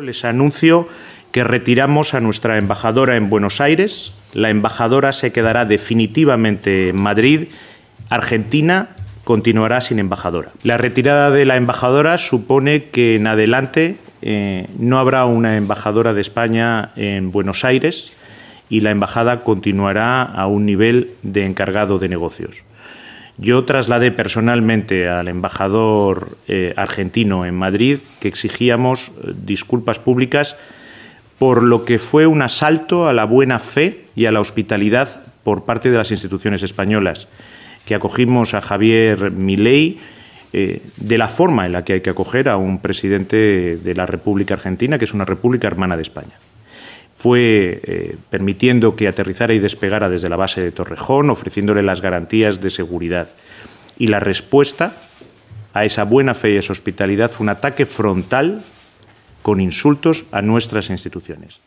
Les anuncio que retiramos a nuestra embajadora en Buenos Aires. La embajadora se quedará definitivamente en Madrid. Argentina continuará sin embajadora. La retirada de la embajadora supone que en adelante eh, no habrá una embajadora de España en Buenos Aires y la embajada continuará a un nivel de encargado de negocios. Yo trasladé personalmente al embajador eh, argentino en Madrid que exigíamos eh, disculpas públicas por lo que fue un asalto a la buena fe y a la hospitalidad por parte de las instituciones españolas, que acogimos a Javier Milei eh, de la forma en la que hay que acoger a un presidente de la República Argentina, que es una república hermana de España fue eh, permitiendo que aterrizara y despegara desde la base de Torrejón, ofreciéndole las garantías de seguridad. Y la respuesta a esa buena fe y esa hospitalidad fue un ataque frontal con insultos a nuestras instituciones.